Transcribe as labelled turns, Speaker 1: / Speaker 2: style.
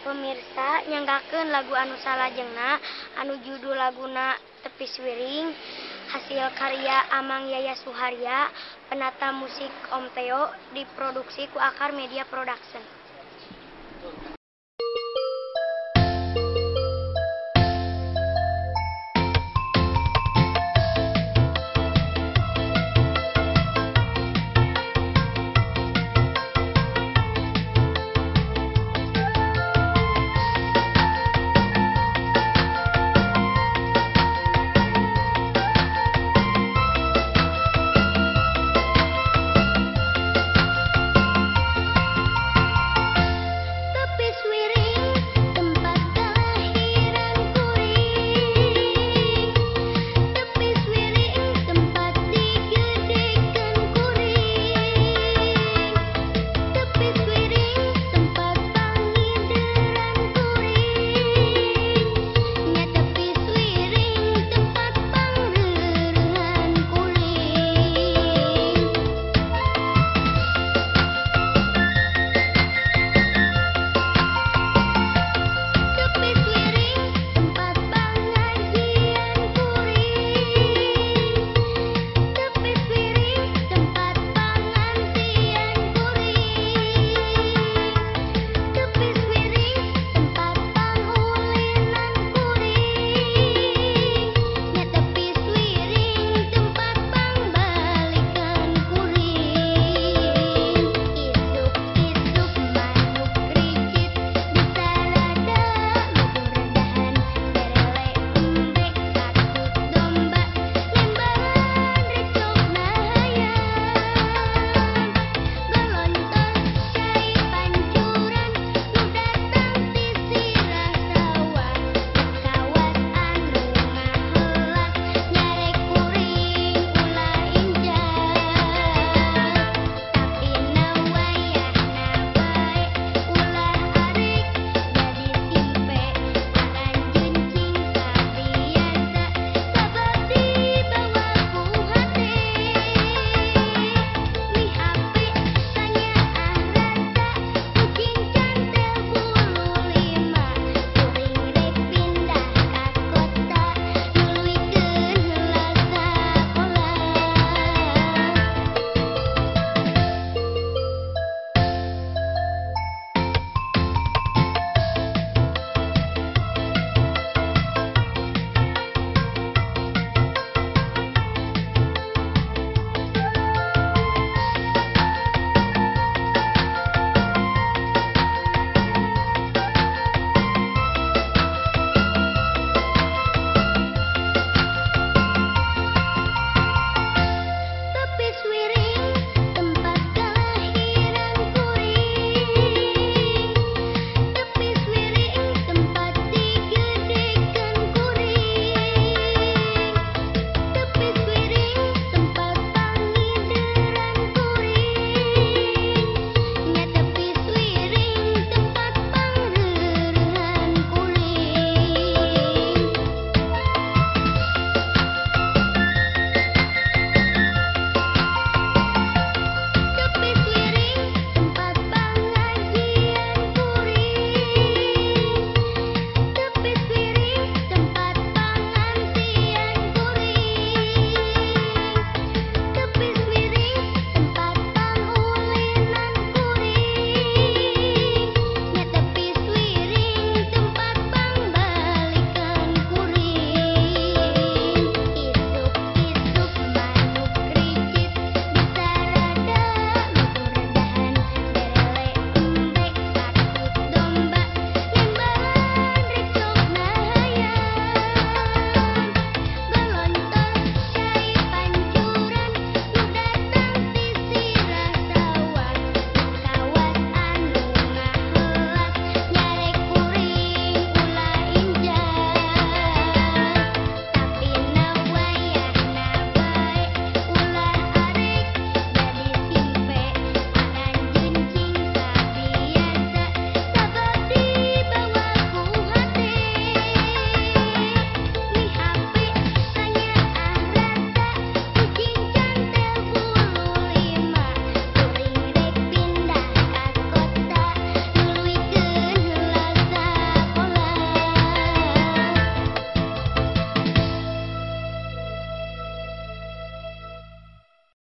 Speaker 1: pemirsa nyanggaken lagu anu salajengna anu judul laguna tepis wiring hasil karya Amang Yaya Suharya penata musik Om Teo diproduksi ku Akar Media Production.